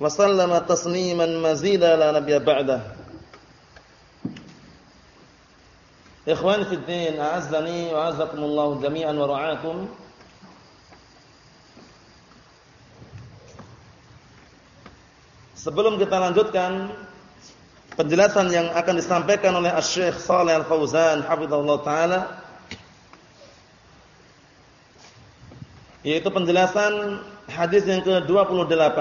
wa sallama tasliman mazida la nabiyya ba'dah. Ikhwani fi din, a'azzani wa a'azzakumullah jami'an wa ra'akum. Sebelum kita lanjutkan penjelasan yang akan disampaikan oleh Asy-Syaikh Shalih Al-Fauzan hafizallahu taala yaitu penjelasan hadis yang ke-28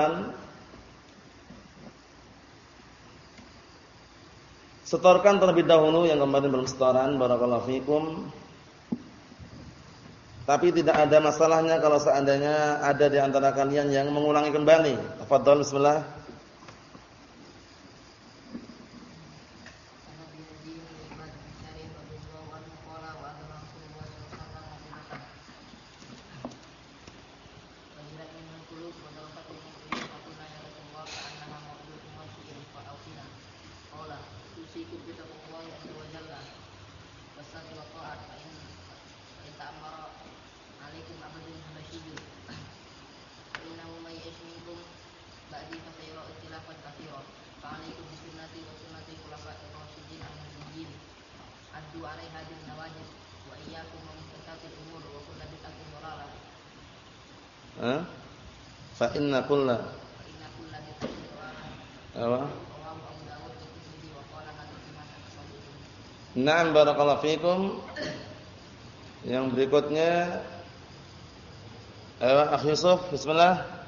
Setorkan terlebih dahulu yang kemarin belum setoran barakallahu fikum. Tapi tidak ada masalahnya kalau seandainya ada di antara kalian yang mengulangi kembali. Tafadhol bismillah. Fa inna kulla Apa? Naam barakallahu fikum. Yang berikutnya Ayo Akh Yusuf, bismillah.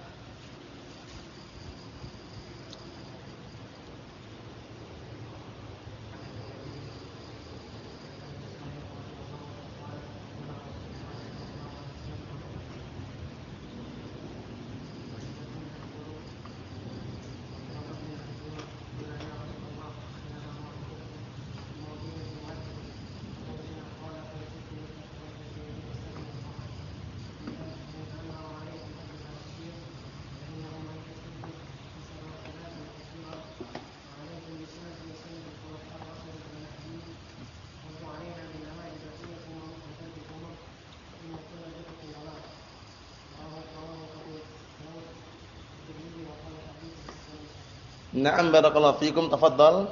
Na'am barakallahu fikum tafadhal.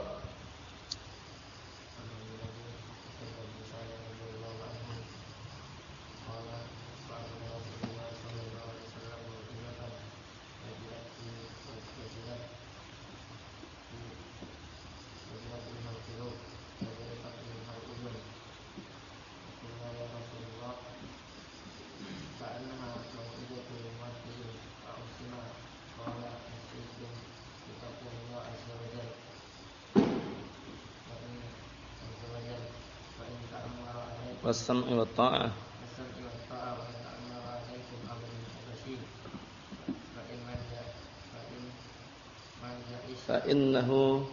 والسمع والطاعة فإنه فإنه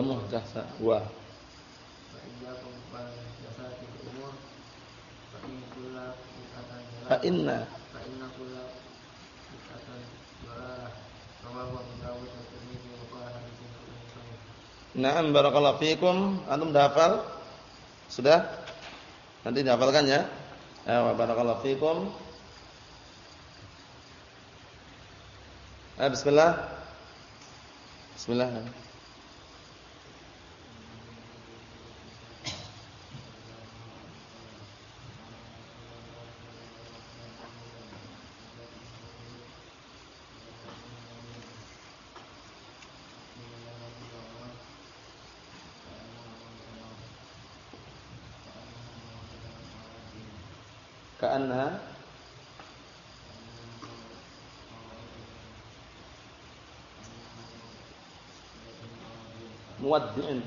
wal muhdasa wa fa inna. Naam barakallahu fikum. Antum dah sudah? Nanti dihafalkan ya. ya. Wa barakallahu fikum. Eh, bismillah. Bismillahirrahmanirrahim. كأنها مودع.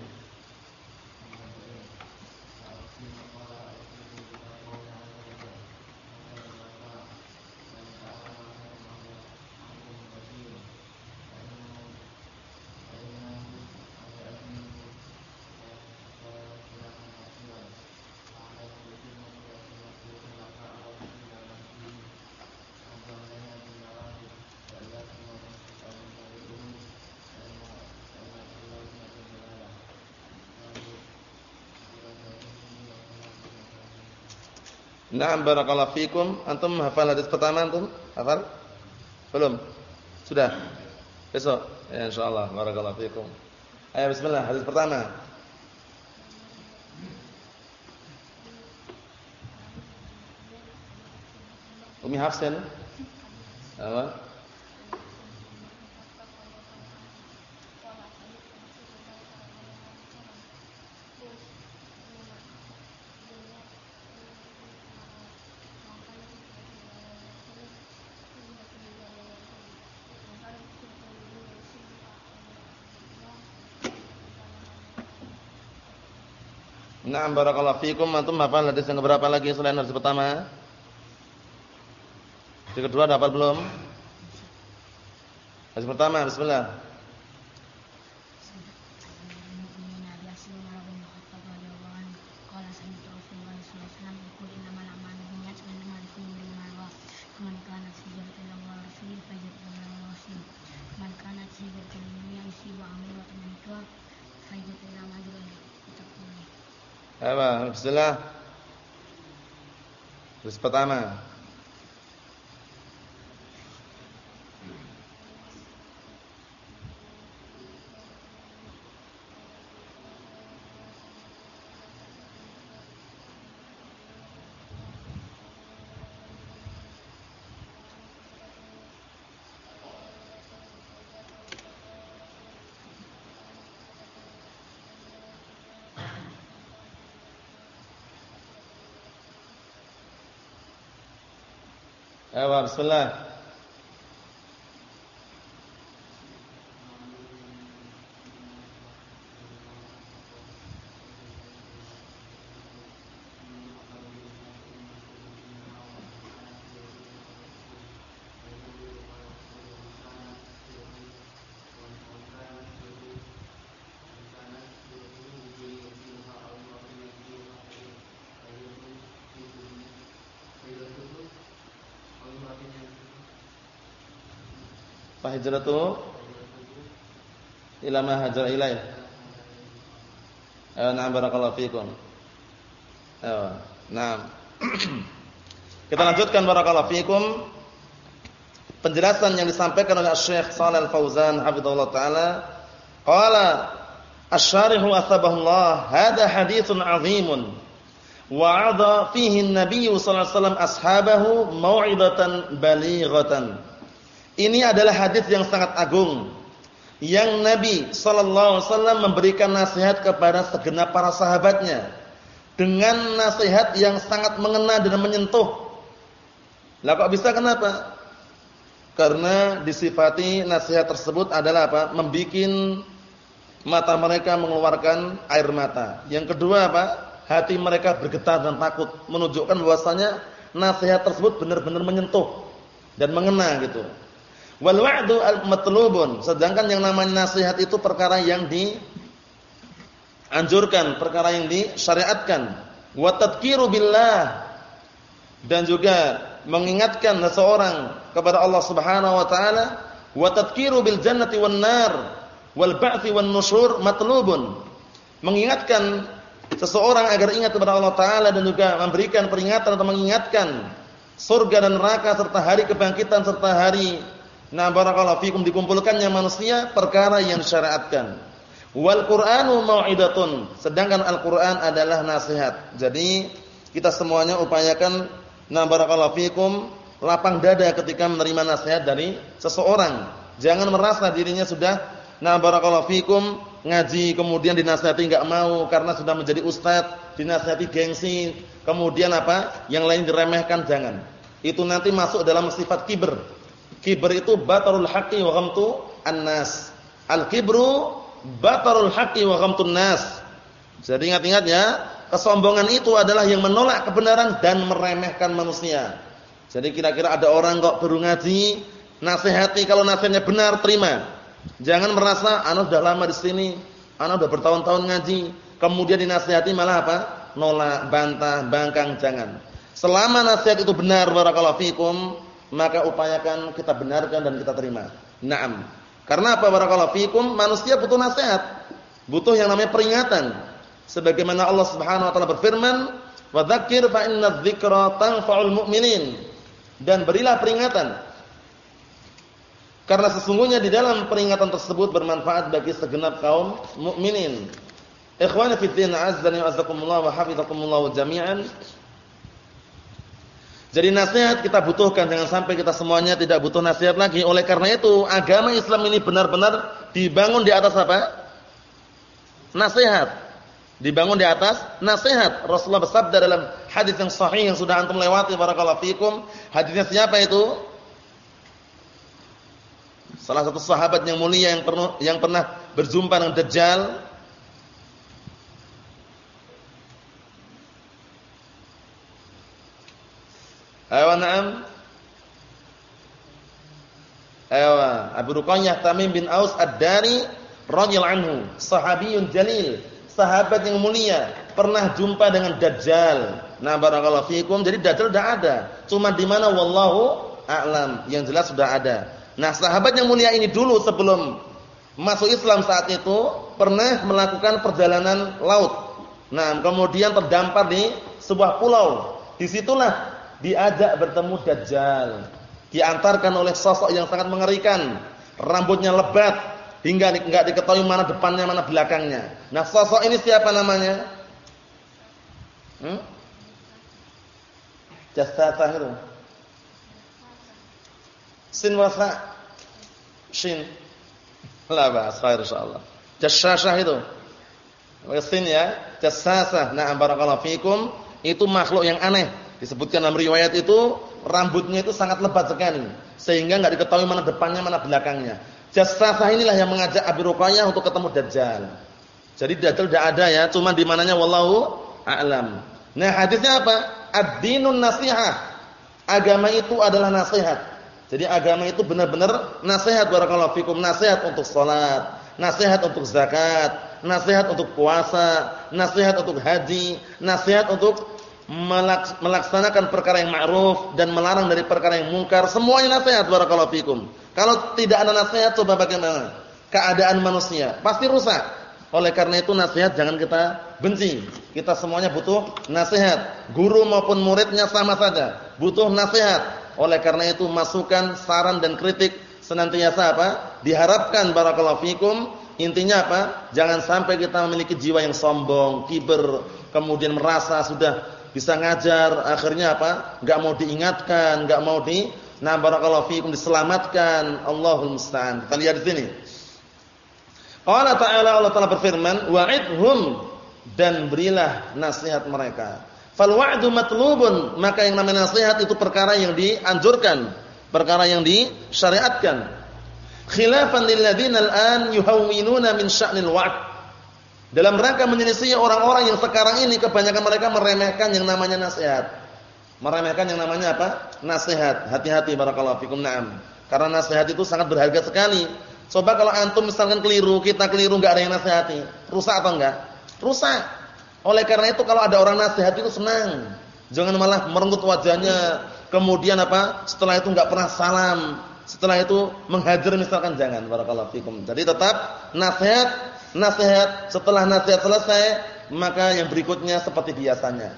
Na'am barakallahu fikum. Antum hafal hadis pertama antum? Hafal? Belum? Sudah? Besok? Ya insyaallah barakallahu fikum. Ayo bismillah hadis pertama. Umi Hafsin. Apa? Na'am barakallahu fikum. Antum hafal hadis yang berapa lagi selain hadis pertama? Hadis kedua dapat belum? Hadis pertama, bismillah. Bismillah. Terus pertama. Bismillah. Fahijratu ila ma hajar ilaih. Ayo na'am barakallahu fikum. Ayo, na'am. Kita lanjutkan barakallahu fikum. Penjelasan yang disampaikan oleh Syekh Shalal Fauzan hafizallahu taala, qala asy-syarihu athabahullah, hadha haditsun 'azimun. Wa'adha fihi an-nabiy sallallahu alaihi wasallam ashabahu mau'izatan balighatan. Ini adalah hadis yang sangat agung yang Nabi sallallahu alaihi wasallam memberikan nasihat kepada segenap para sahabatnya dengan nasihat yang sangat mengena dan menyentuh. Lah kok bisa kenapa? Karena disifati nasihat tersebut adalah apa? Membikin mata mereka mengeluarkan air mata. Yang kedua apa? Hati mereka bergetar dan takut, menunjukkan bahwasanya nasihat tersebut benar-benar menyentuh dan mengena gitu. Wal wa'du al-matlubun. Sedangkan yang namanya nasihat itu perkara yang dianjurkan, perkara yang disyariatkan. Wa tadhkiru billah. Dan juga mengingatkan seseorang kepada Allah Subhanahu wa taala wa tadhkiru bil jannati wan nar wal ba'thi wan nusyur matlubun. Mengingatkan seseorang agar ingat kepada Allah taala dan juga memberikan peringatan atau mengingatkan surga dan neraka serta hari kebangkitan serta hari Nah barakallahu fikum dikumpulkannya manusia perkara yang syariatkan. Wal Qur'anu mau'idatun. Sedangkan Al-Qur'an adalah nasihat. Jadi kita semuanya upayakan nah barakallahu fikum lapang dada ketika menerima nasihat dari seseorang. Jangan merasa dirinya sudah nah barakallahu fikum ngaji kemudian dinasihati enggak mau karena sudah menjadi ustaz, dinasihati gengsi, kemudian apa? Yang lain diremehkan jangan. Itu nanti masuk dalam sifat kiber Kibr itu batarul haqqi wa ghamtu annas. Al-kibru batarul haqqi wa ghamtun nas. Jadi ingat-ingat ya, kesombongan itu adalah yang menolak kebenaran dan meremehkan manusia. Jadi kira-kira ada orang kok baru ngaji, nasihati kalau nasihatnya benar terima. Jangan merasa anak sudah lama di sini, anak sudah bertahun-tahun ngaji, kemudian dinasihati malah apa? Nolak, bantah, bangkang, jangan. Selama nasihat itu benar barakallahu fikum, maka upayakan kita benarkan dan kita terima. Naam. Karena apa barakallahu fikum? Manusia butuh nasihat. Butuh yang namanya peringatan. Sebagaimana Allah Subhanahu wa taala berfirman, "Wa dzakir fa inna dzikra tanfa'ul mu'minin." Dan berilah peringatan. Karena sesungguhnya di dalam peringatan tersebut bermanfaat bagi segenap kaum mukminin. Ikhwani fi din azza wa jalla wa hafizakumullah jami'an. Jadi nasihat kita butuhkan jangan sampai kita semuanya tidak butuh nasihat lagi. Oleh karena itu agama Islam ini benar-benar dibangun di atas apa? Nasihat. Dibangun di atas nasihat. Rasulullah bersabda dalam hadis yang sahih yang sudah antum lewati barakallahu fikum. Hadisnya siapa itu? Salah satu sahabat yang mulia yang pernah yang pernah berjumpa dengan Dajjal Ayo na'am. Ayo Abu Ruqayyah Tamim bin Aus Ad-Dari radhiyallahu anhu, sahabiyun jalil, sahabat yang mulia, pernah jumpa dengan Dajjal. Nah, barakallahu fikum. Jadi Dajjal sudah ada. Cuma di mana wallahu a'lam. Yang jelas sudah ada. Nah, sahabat yang mulia ini dulu sebelum masuk Islam saat itu pernah melakukan perjalanan laut. Nah, kemudian terdampar di sebuah pulau. Di situlah diajak bertemu Dajjal. Diantarkan oleh sosok yang sangat mengerikan. Rambutnya lebat hingga enggak diketahui mana depannya mana belakangnya. Nah, sosok ini siapa namanya? Hmm? Jassasah itu. Sin wasa Shin. La ba'as insyaallah. Itu. Sin ya, jassasah. Nah, barakallahu fikum. Itu makhluk yang aneh Disebutkan dalam riwayat itu rambutnya itu sangat lebat sekali sehingga nggak diketahui mana depannya mana belakangnya. Jasasah inilah yang mengajak Abi Ruqayyah untuk ketemu Dajjal. Jadi Dajjal tidak ada ya, cuma di mananya wallahu a'lam. Nah, hadisnya apa? Ad-dinun nasihah. Agama itu adalah nasihat. Jadi agama itu benar-benar nasihat barakallahu fikum, nasihat untuk salat, nasihat untuk zakat, nasihat untuk puasa, nasihat untuk haji, nasihat untuk melaksanakan perkara yang ma'ruf dan melarang dari perkara yang mungkar, semuanya nasihat barakallahu fikum. Kalau tidak ada nasihat coba bagaimana? Keadaan manusia pasti rusak. Oleh karena itu nasihat jangan kita benci. Kita semuanya butuh nasihat. Guru maupun muridnya sama saja, butuh nasihat. Oleh karena itu masukan, saran dan kritik senantiasa apa? Diharapkan barakallahu fikum Intinya apa? Jangan sampai kita memiliki jiwa yang sombong, kiber, kemudian merasa sudah bisa ngajar, akhirnya apa? Enggak mau diingatkan, enggak mau di Nah, barakallahu fiikum diselamatkan. Allahul musta'an. Kita lihat di sini. Allah Ta'ala Allah Ta'ala berfirman, "Wa'idhum" dan berilah nasihat mereka. Fal wa'du matlubun, maka yang namanya nasihat itu perkara yang dianjurkan, perkara yang disyariatkan. Khilafan lil ladzina al-an yuhawwinuna min sya'nil wa'd. Dalam rangka menyelisih orang-orang yang sekarang ini kebanyakan mereka meremehkan yang namanya nasihat. Meremehkan yang namanya apa? Nasihat. Hati-hati barakallahu fikum. Naam. Karena nasihat itu sangat berharga sekali. Coba kalau antum misalkan keliru, kita keliru enggak ada yang nasihati. Rusak atau enggak? Rusak. Oleh karena itu kalau ada orang nasihat itu senang. Jangan malah merenggut wajahnya. Kemudian apa? Setelah itu enggak pernah salam. Setelah itu menghajar misalkan jangan barakallahu fikum. Jadi tetap nasihat nasihat, setelah nasihat selesai, maka yang berikutnya seperti biasanya.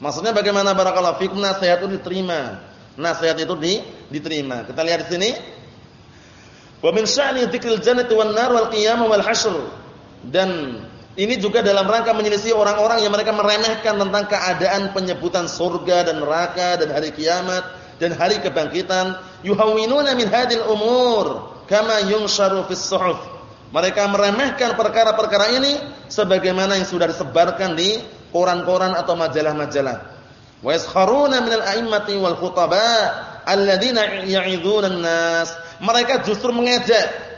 Maksudnya bagaimana barakallahu fikum nasihat itu diterima. Nasihat itu di, diterima. Kita lihat di sini. Wa min sya'ni dzikril jannati wan nar wal qiyamah wal hasyr. Dan ini juga dalam rangka menyelisih orang-orang yang mereka meremehkan tentang keadaan penyebutan surga dan neraka dan hari kiamat dan hari kebangkitan. Yuhawwinuna min hadil umur kama yunsharu fis suhuf mereka meremehkan perkara-perkara ini sebagaimana yang sudah disebarkan di koran-koran atau majalah-majalah. Wa yaskharuna minal a'immati wal khutaba alladziina ya'idzunan nas. Mereka justru mengejek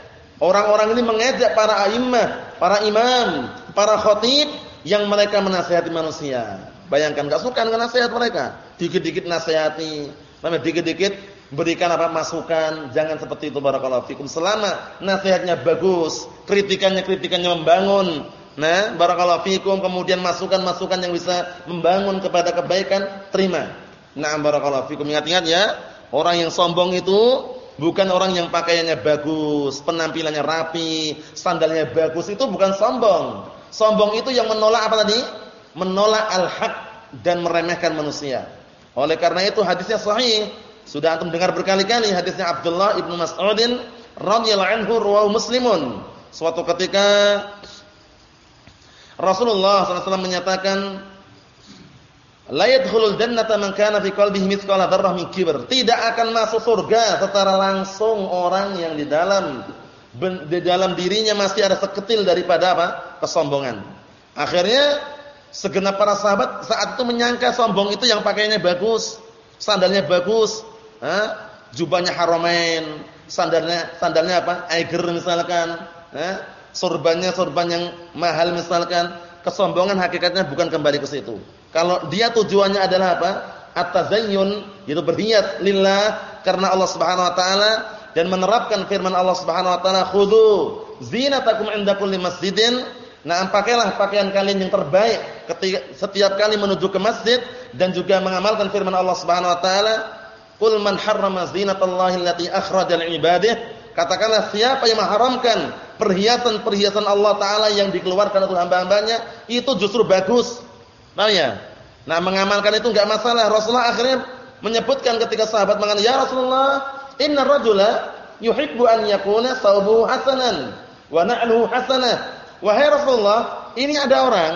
Orang-orang ini mengejek para a'immah, para imam, para khatib yang mereka menasihati manusia. Bayangkan enggak suka dengan nasihat mereka. Dikit-dikit nasihati, dikit-dikit berikan apa masukan, jangan seperti itu barakallahu fikum. Selama nasihatnya bagus, kritikannya kritikannya membangun. Nah, barakallahu fikum kemudian masukan-masukan yang bisa membangun kepada kebaikan, terima. Nah, barakallahu fikum. Ingat-ingat ya, orang yang sombong itu bukan orang yang pakaiannya bagus, penampilannya rapi, sandalnya bagus itu bukan sombong. Sombong itu yang menolak apa tadi? Menolak al-haq dan meremehkan manusia. Oleh karena itu hadisnya sahih sudah antum dengar berkali-kali hadisnya Abdullah ibnu Mas'udin radhiyallahu anhu rawahu Muslimun. Suatu ketika Rasulullah SAW menyatakan la yadkhulul jannata man kana fi qalbihi mithqala dzarrah min kibr. Tidak akan masuk surga secara langsung orang yang di dalam di dalam dirinya masih ada seketil daripada apa? kesombongan. Akhirnya segenap para sahabat saat itu menyangka sombong itu yang pakaiannya bagus, sandalnya bagus, ha? jubahnya haramain, sandalnya sandalnya apa? Eiger misalkan, ha? sorbannya sorban yang mahal misalkan. Kesombongan hakikatnya bukan kembali ke situ. Kalau dia tujuannya adalah apa? At-tazayyun, itu berniat lillah karena Allah Subhanahu wa taala dan menerapkan firman Allah Subhanahu wa taala, "Khudhu zinatakum 'inda kulli masjidin." Nah, pakailah pakaian kalian yang terbaik ketika setiap kali menuju ke masjid dan juga mengamalkan firman Allah Subhanahu wa taala, Qul man harrama zinatallahi allati akhraja li'ibadihi Katakanlah siapa yang mengharamkan perhiasan-perhiasan Allah taala yang dikeluarkan untuk hamba-hambanya itu justru bagus. Paham ya? Nah, mengamalkan itu enggak masalah. Rasulullah akhirnya menyebutkan ketika sahabat mengatakan, "Ya Rasulullah, inna rajula yuhibbu an yakuna thawbuhu hasanan wa na'luhu hasanah." Wahai Rasulullah, ini ada orang,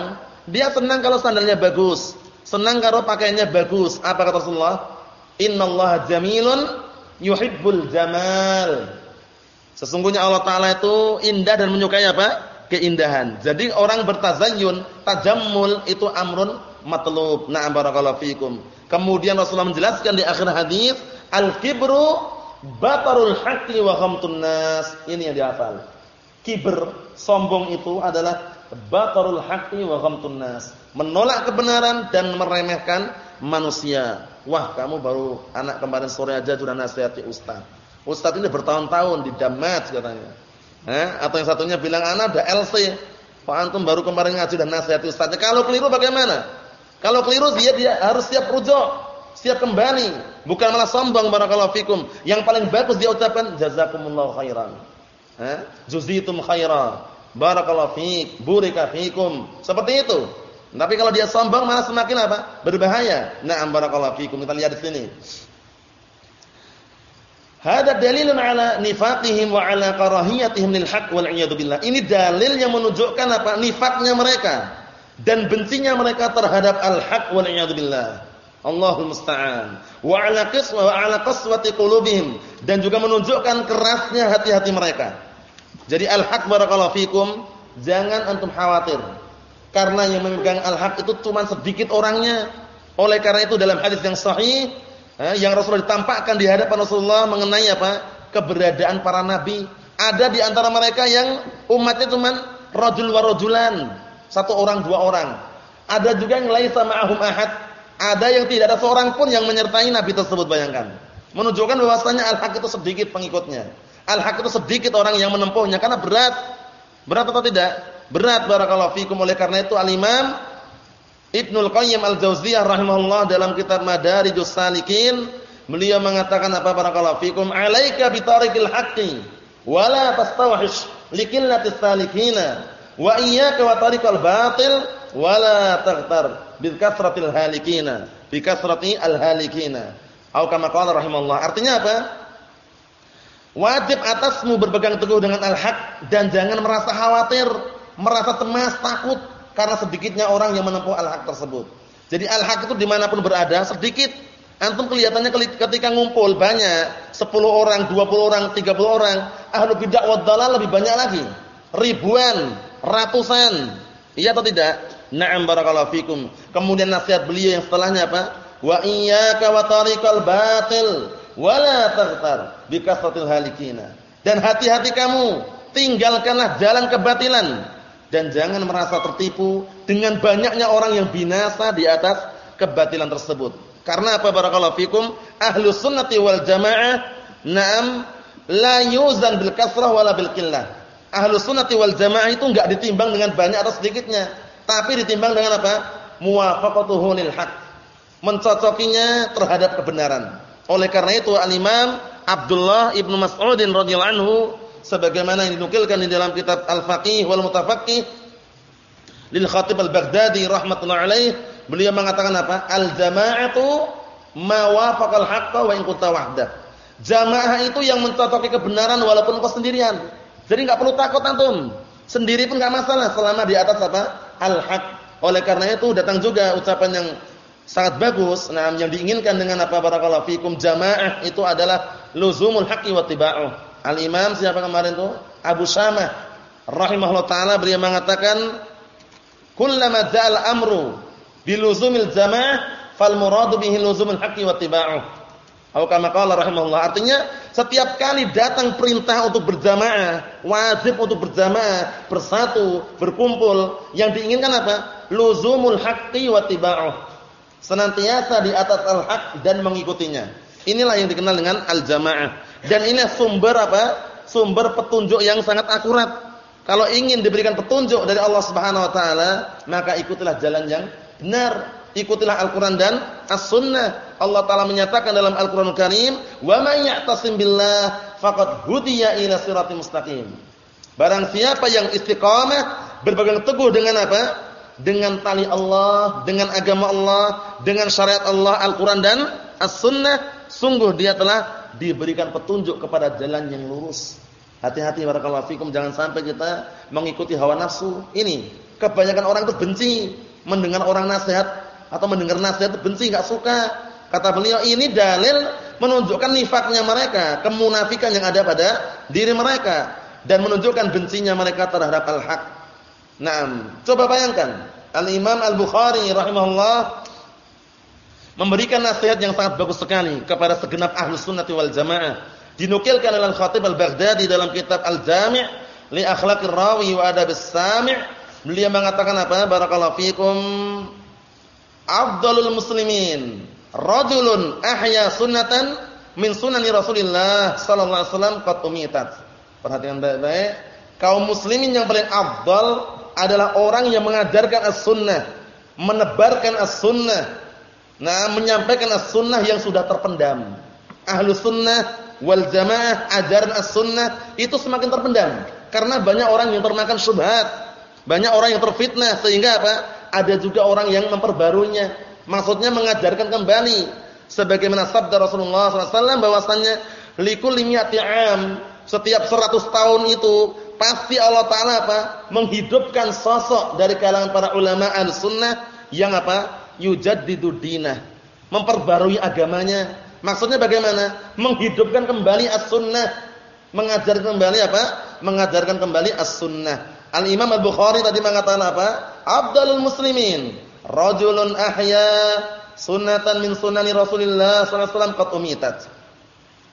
dia senang kalau sandalnya bagus, senang kalau pakaiannya bagus. Apa kata Rasulullah? Innallaha jamilun yuhibbul jamal. Sesungguhnya Allah taala itu indah dan menyukai apa? keindahan. Jadi orang bertazayyun, tajammul itu amrun matlub. Na'am barakallahu fikum. Kemudian Rasulullah menjelaskan di akhir hadis, al-kibru batarul haqqi wa ghamtun nas. Ini yang dihafal. Kibr, sombong itu adalah batarul haqqi wa ghamtun nas. Menolak kebenaran dan meremehkan manusia. Wah, kamu baru anak kemarin sore aja sudah nasihati ustaz. Ustaz ini bertahun-tahun di Damat katanya. Eh, atau yang satunya bilang anak ada LC. Pak antum baru kemarin ngaji dan nasihati ustaznya. Kalau keliru bagaimana? Kalau keliru dia dia harus siap rujuk, siap kembali, bukan malah sombong barakallahu fikum. Yang paling bagus dia ucapkan jazakumullahu khairan. Eh, juzitum khairan. Barakallahu fik, burika fikum. Seperti itu. Tapi kalau dia sombong malah semakin apa? Berbahaya. Na'am barakallahu fikum. Kita lihat di sini. Hada dalilun ala nifaqihim wa ala karahiyatihim lil haqq wal iyad billah. Ini dalil yang menunjukkan apa? Nifaknya mereka dan bencinya mereka terhadap al-haq wal iyad billah. Allahul musta'an. Wa ala qiswa wa ala qaswati qulubihim dan juga menunjukkan kerasnya hati-hati mereka. Jadi al-haq barakallahu fikum, jangan antum khawatir karena yang memegang al-haq itu cuma sedikit orangnya. Oleh karena itu dalam hadis yang sahih eh, yang Rasulullah ditampakkan di hadapan Rasulullah mengenai apa? keberadaan para nabi. Ada di antara mereka yang umatnya cuma rajul wa rajulan, satu orang dua orang. Ada juga yang lain sama ahum ahad. Ada yang tidak ada seorang pun yang menyertai nabi tersebut bayangkan. Menunjukkan bahwasanya al-haq itu sedikit pengikutnya. Al-haq itu sedikit orang yang menempuhnya karena berat. Berat atau tidak? Berat barakallahu fikum. Oleh karena itu al-Imam Ibnul Qayyim Al-Jauziyah rahimahullah dalam kitab Madarijus Salikin beliau mengatakan apa barakallahu fikum? Alaika bitariqil haqqi wala tastawhish liqillatis salikina wa iyyaka wa tariqal batil wala taghtar bil kasratil halikina bi kasrati al halikina atau kama qala rahimahullah artinya apa? Wajib atasmu berpegang teguh dengan al-haq dan jangan merasa khawatir merasa cemas, takut karena sedikitnya orang yang menempuh al-haq tersebut. Jadi al-haq itu di mana pun berada sedikit. Antum kelihatannya ketika ngumpul banyak, 10 orang, 20 orang, 30 orang, ahlu bid'ah dalal lebih banyak lagi. Ribuan, ratusan. Iya atau tidak? Na'am barakallahu fikum. Kemudian nasihat beliau yang setelahnya apa? Wa iyyaka wa tariqal batil wa la taghtar bi kasratil halikina. Dan hati-hati kamu tinggalkanlah jalan kebatilan dan jangan merasa tertipu dengan banyaknya orang yang binasa di atas kebatilan tersebut. Karena apa barakallahu fikum? Ahlus sunnati wal jamaah na'am la yuzan bil kasrah wala bil qillah. Ahlus sunnati wal jamaah itu enggak ditimbang dengan banyak atau sedikitnya, tapi ditimbang dengan apa? Muwafaqatuhu lil haq. Mencocokinya terhadap kebenaran. Oleh karena itu al-Imam Abdullah Ibnu Mas'ud radhiyallahu anhu sebagaimana yang dinukilkan di dalam kitab Al-Faqih wal Mutafaqih lil Khatib Al-Baghdadi rahimatullah alaih beliau mengatakan apa? Al-jama'atu ma wafaqal haqqo wa in kunta. Jamaah itu yang mencocoki kebenaran walaupun kau sendirian. Jadi enggak perlu takut antum. Sendiri pun enggak masalah selama di atas apa? Al-haq. Oleh karena itu datang juga ucapan yang sangat bagus. Nah, yang diinginkan dengan apa barakallahu fikum jamaah itu adalah luzumul haqqi wa tiba'uh. Al-Imam siapa kemarin tuh? Abu Syamah rahimahullah taala beliau mengatakan kullama ja'al amru biluzumil jamaah fal muradu bihi luzumul haqqi wa tiba'uh. Atau kama qala rahimahullah artinya setiap kali datang perintah untuk berjamaah, wajib untuk berjamaah, bersatu, berkumpul, yang diinginkan apa? Luzumul haqqi wa tiba'uh senantiasa di atas al-haq dan mengikutinya. Inilah yang dikenal dengan al-jamaah. Dan ini sumber apa? Sumber petunjuk yang sangat akurat. Kalau ingin diberikan petunjuk dari Allah Subhanahu wa taala, maka ikutilah jalan yang benar. Ikutilah Al-Qur'an dan As-Sunnah. Allah taala menyatakan dalam Al-Qur'anul Karim, "Wa may ya'tasim faqad hudiya ila siratal mustaqim." Barang siapa yang istiqamah berpegang teguh dengan apa? dengan tali Allah, dengan agama Allah, dengan syariat Allah Al-Qur'an dan As-Sunnah, sungguh dia telah diberikan petunjuk kepada jalan yang lurus. Hati-hati barakallahu fikum jangan sampai kita mengikuti hawa nafsu. Ini kebanyakan orang itu benci mendengar orang nasihat atau mendengar nasihat itu benci enggak suka. Kata beliau ini dalil menunjukkan nifaknya mereka, kemunafikan yang ada pada diri mereka dan menunjukkan bencinya mereka terhadap al-haq. Naam, coba bayangkan Al-Imam Al-Bukhari rahimahullah memberikan nasihat yang sangat bagus sekali kepada segenap ahlus sunnati wal jamaah. Dinukilkan oleh Al-Khatib Al-Baghdadi dalam kitab Al-Jami' li akhlaqir rawi wa adabis sami'. Beliau mengatakan apa? Barakallahu fikum. Afdalul muslimin rajulun ahya sunnatan min sunani Rasulillah sallallahu alaihi wasallam qad umitat. Perhatikan baik-baik kaum muslimin yang paling afdal adalah orang yang mengajarkan as-sunnah, menebarkan as-sunnah, nah menyampaikan as-sunnah yang sudah terpendam. Ahlu sunnah wal jamaah ajaran as-sunnah itu semakin terpendam karena banyak orang yang termakan syubhat, banyak orang yang terfitnah sehingga apa? Ada juga orang yang memperbaruinya. Maksudnya mengajarkan kembali sebagaimana sabda Rasulullah SAW bahwasannya setiap 100 tahun itu pasti Allah Taala apa? menghidupkan sosok dari kalangan para ulama al-sunnah yang apa? Yujaddidu dinah, memperbarui agamanya. Maksudnya bagaimana? Menghidupkan kembali as-sunnah, mengajarkan kembali apa? Mengajarkan kembali as-sunnah. Al-Imam Al-Bukhari tadi mengatakan apa? Abdalul muslimin, rajulun ahya sunnatan min sunani Rasulillah sallallahu alaihi wasallam qad umitat.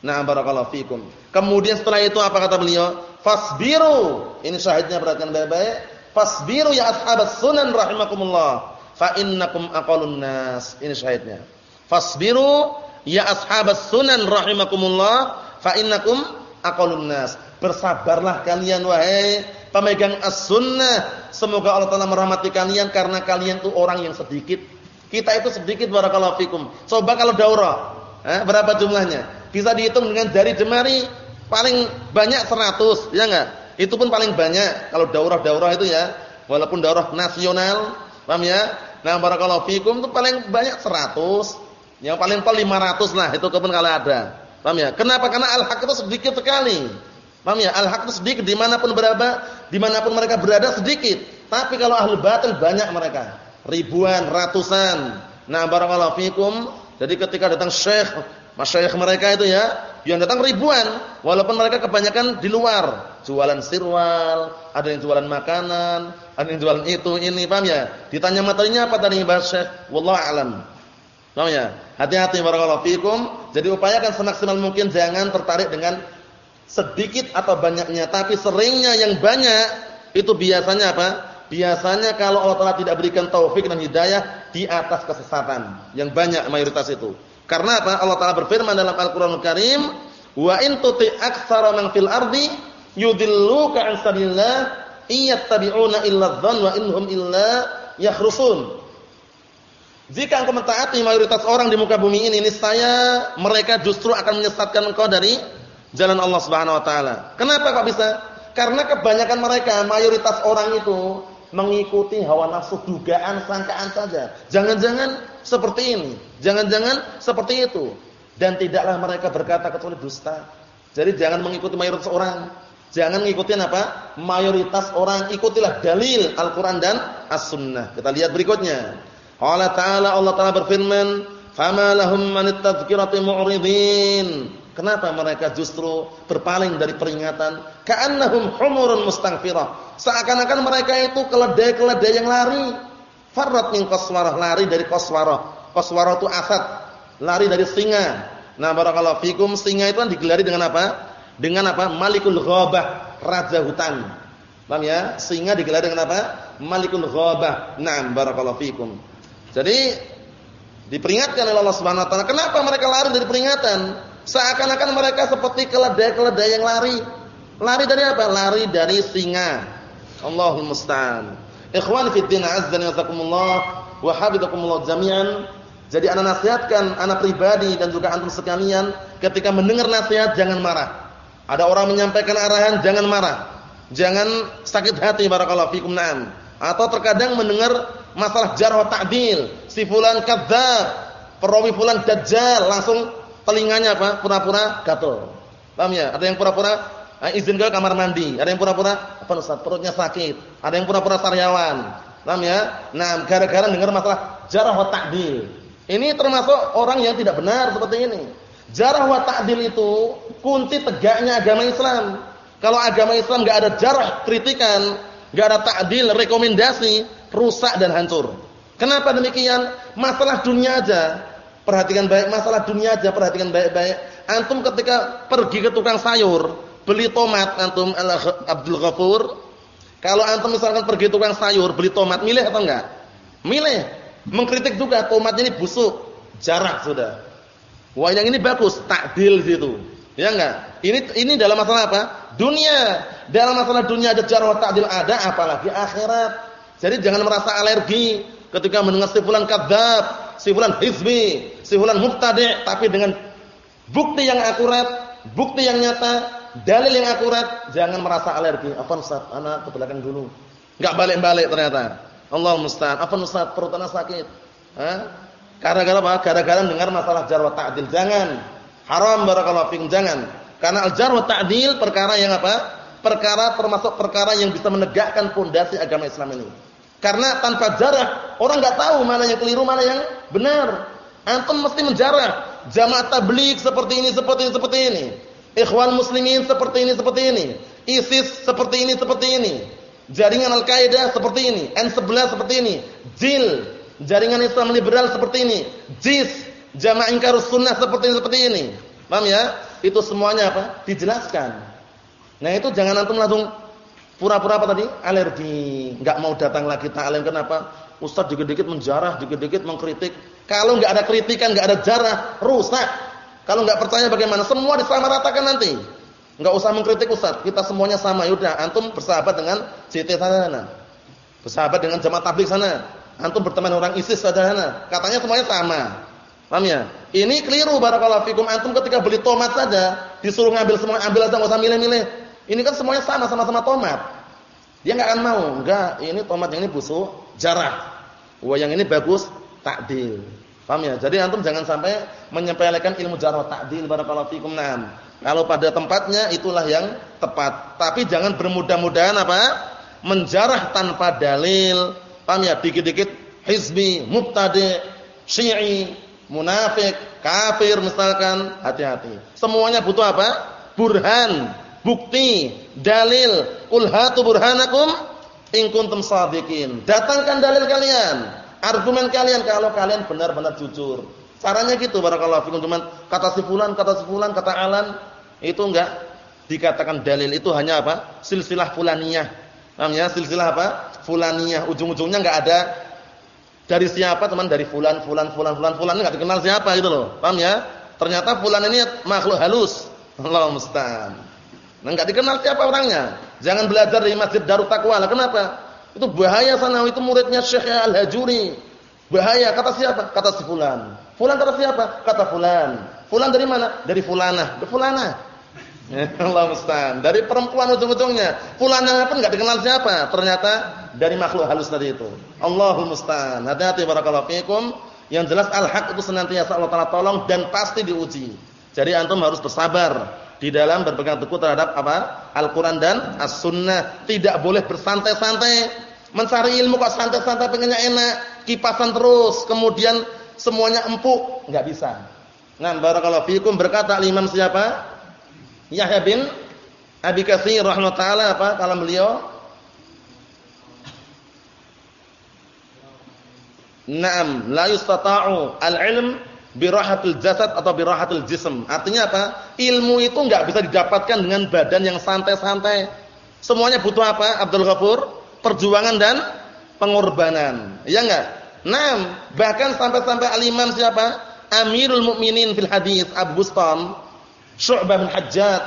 Nah, barakallahu fikum. Kemudian setelah itu apa kata beliau? Fasbiru. Ini syahidnya perhatikan baik-baik. Fasbiru ya ashabas sunan rahimakumullah. Fa innakum aqalun nas. Ini syahidnya. Fasbiru ya ashabas sunan rahimakumullah. Fa innakum aqalun nas. Bersabarlah kalian wahai pemegang as-sunnah. Semoga Allah Taala merahmati kalian karena kalian itu orang yang sedikit. Kita itu sedikit barakallahu fikum. Coba kalau daurah, eh, berapa jumlahnya? Bisa dihitung dengan jari jemari paling banyak 100, ya enggak? Itu pun paling banyak kalau daurah-daurah itu ya. Walaupun daurah nasional, paham ya? Nah, barakallahu fikum itu paling banyak 100. Yang paling pol 500 lah, itu pun kalau ada. Paham ya? Kenapa? Karena al-haq itu sedikit sekali. Paham ya? Al-haq itu sedikit di mana pun berada, di mana pun mereka berada sedikit. Tapi kalau ahli batil banyak mereka. Ribuan, ratusan. Nah, barakallahu fikum. Jadi ketika datang syekh Masyayikh mereka itu ya, yang datang ribuan, walaupun mereka kebanyakan di luar, jualan sirwal, ada yang jualan makanan, ada yang jualan itu, ini, paham ya? Ditanya materinya apa tadi Mbak Syekh? Wallahu alam. Paham ya? Hati-hati barakallahu fikum. Jadi upayakan semaksimal mungkin jangan tertarik dengan sedikit atau banyaknya, tapi seringnya yang banyak itu biasanya apa? Biasanya kalau Allah Taala tidak berikan taufik dan hidayah di atas kesesatan. Yang banyak mayoritas itu. Karena apa? Allah Taala berfirman dalam Al-Qur'anul Karim, "Wa in tuti aktsara man fil ardi yudilluka an sabilillah iyattabi'una illa dhann wa innahum illa yakhrusun." Jika engkau mentaati mayoritas orang di muka bumi ini, niscaya mereka justru akan menyesatkan engkau dari jalan Allah Subhanahu wa taala. Kenapa kok bisa? Karena kebanyakan mereka, mayoritas orang itu mengikuti hawa nafsu dugaan sangkaan saja. Jangan-jangan seperti ini, jangan-jangan seperti itu. Dan tidaklah mereka berkata kecuali dusta. Jadi jangan mengikuti mayoritas orang. Jangan ngikutin apa? Mayoritas orang ikutilah dalil Al-Qur'an dan As-Sunnah. Kita lihat berikutnya. Allah Ta'ala Allah Ta'ala berfirman, "Fama lahum manit tadhkirati mu'ridin." Kenapa mereka justru berpaling dari peringatan? Ka'annahum humurun mustangfirah. Seakan-akan mereka itu keledai-keledai yang lari. Farrat min qaswarah, lari dari qaswarah. Qaswarah itu asad, lari dari singa. Nah, barakallahu fikum, singa itu kan digelari dengan apa? Dengan apa? Malikul Ghabah, raja hutan. Paham ya? Singa digelari dengan apa? Malikul Ghabah. Naam, barakallahu fikum. Jadi diperingatkan oleh Allah Subhanahu wa taala, kenapa mereka lari dari peringatan? Seakan-akan mereka seperti keledai-keledai yang lari. Lari dari apa? Lari dari singa. Allahul musta'an. Ikhwan fi din azza wa jazakumullah wa habibakumullah jami'an. Jadi ana nasihatkan anak pribadi dan juga antum sekalian ketika mendengar nasihat jangan marah. Ada orang menyampaikan arahan jangan marah. Jangan sakit hati barakallahu fikum na'am. Atau terkadang mendengar masalah jarh ta'dil, si fulan kadzdzab, perawi fulan dajjal, langsung telinganya apa? Pura-pura gatel. Paham ya? Ada yang pura-pura eh, izin ke kamar mandi, ada yang pura-pura apa Ustaz? Perutnya sakit, ada yang pura-pura sariawan. Paham ya? Nah, gara-gara dengar masalah jarh ta'dil. Ini termasuk orang yang tidak benar seperti ini. Jarh wa ta'dil itu kunci tegaknya agama Islam. Kalau agama Islam enggak ada jarh kritikan, enggak ada ta'dil rekomendasi, rusak dan hancur. Kenapa demikian? Masalah dunia aja. Perhatikan baik masalah dunia aja, perhatikan baik-baik. Antum ketika pergi ke tukang sayur, beli tomat antum Abdul Ghafur. Kalau antum misalkan pergi tukang sayur, beli tomat, milih atau enggak? Milih. Mengkritik juga tomatnya ini busuk, jarak sudah. Wah, yang ini bagus, takdil situ. Ya enggak? Ini ini dalam masalah apa? Dunia. Dalam masalah dunia ada jarah takdil ada, apalagi akhirat. Jadi jangan merasa alergi ketika mendengar si fulan kadzab, si fulan hizbi, si fulan mubtadi', tapi dengan bukti yang akurat, bukti yang nyata, dalil yang akurat, jangan merasa alergi. Apa Ustaz? Anak ke belakang dulu. Enggak balik-balik ternyata. Allah musta'an. Apa Ustaz? Perut anak sakit. Hah? Gara-gara apa? Gara-gara dengar masalah jarwa ta'dil. Jangan. Haram barakallahu fikum, jangan. Karena al-jarwa ta'dil perkara yang apa? Perkara termasuk perkara yang bisa menegakkan pondasi agama Islam ini. Karena tanpa jarah, orang nggak tahu mana yang keliru, mana yang benar. Antum mesti menjarah. Jamaah tabligh seperti ini, seperti ini, seperti ini. Ikhwan muslimin seperti ini, seperti ini. ISIS seperti ini, seperti ini. Jaringan Al-Qaeda seperti ini. N11 seperti ini. JIL, jaringan Islam liberal seperti ini. JIS, Jamaah Ingkarus Sunnah seperti ini, seperti ini. Paham ya? Itu semuanya apa? Dijelaskan. Nah itu jangan antum langsung Pura-pura apa tadi? Alergi. Enggak mau datang lagi ta'lim kenapa? Ustaz dikit-dikit menjarah, dikit-dikit mengkritik. Kalau enggak ada kritikan, enggak ada jarah, rusak. Kalau enggak percaya bagaimana? Semua disamaratakan nanti. Enggak usah mengkritik Ustaz. Kita semuanya sama. Yaudah, antum bersahabat dengan CT sana. Bersahabat dengan jamaah tabligh sana. Antum berteman orang ISIS sana. Katanya semuanya sama. Paham ya? Ini keliru barakallahu fikum. Antum ketika beli tomat saja, disuruh ngambil semua, ambil aja enggak usah milih-milih. Ini kan semuanya sama sama-sama tomat. Dia nggak akan mau. Enggak, ini tomat yang ini busuk, jarah. Wah, yang ini bagus, takdil. Paham ya? Jadi antum jangan sampai menyepelekan ilmu jarah takdil barakallahu fikum. Naam. Kalau pada tempatnya itulah yang tepat. Tapi jangan bermudah-mudahan apa? Menjarah tanpa dalil. Paham ya? Dikit-dikit hizbi, mubtadi', syi'i, munafik, kafir misalkan, hati-hati. Semuanya butuh apa? Burhan bukti, dalil. Qul hatu burhanakum in kuntum shadiqin. Datangkan dalil kalian, argumen kalian kalau kalian benar-benar jujur. Caranya gitu barakallahu fikum cuman kata si fulan, kata si fulan, kata alan itu enggak dikatakan dalil itu hanya apa? Silsilah fulaniyah. Paham ya? Silsilah apa? Fulaniyah. Ujung-ujungnya enggak ada dari siapa teman dari fulan fulan fulan fulan fulan enggak dikenal siapa gitu loh. Paham ya? Ternyata fulan ini makhluk halus. Allah musta'an. Nah, enggak dikenal siapa orangnya. Jangan belajar di Masjid Darut Taqwa. Lah kenapa? Itu bahaya sana itu muridnya Syekh Al-Hajuri. Bahaya kata siapa? Kata si fulan. Fulan kata siapa? Kata fulan. Fulan dari mana? Dari fulanah. Dari fulanah. Allah musta'an. Dari perempuan ujung-ujungnya. Fulanah pun enggak dikenal siapa. Ternyata dari makhluk halus tadi itu. Allahul musta'an. Hati-hati barakallahu fikum. Yang jelas al-haq itu senantiasa Allah Taala tolong dan pasti diuji. Jadi antum harus bersabar di dalam berpegang teguh terhadap apa? Al-Qur'an dan As-Sunnah. Tidak boleh bersantai-santai. Mencari ilmu kok santai-santai pengennya enak, kipasan terus, kemudian semuanya empuk, enggak bisa. Nah, barakallahu fikum berkata Imam siapa? Yahya bin Abi Katsir rahimahullah apa kalau beliau? Naam, la yustata'u al-ilm birahatil jasad atau birahatil jism. Artinya apa? Ilmu itu enggak bisa didapatkan dengan badan yang santai-santai. Semuanya butuh apa? Abdul Ghafur, perjuangan dan pengorbanan. Iya enggak? Naam, bahkan sampai-sampai al-Imam siapa? Amirul Mukminin fil hadis Abu Bustam Syu'bah bin Hajjat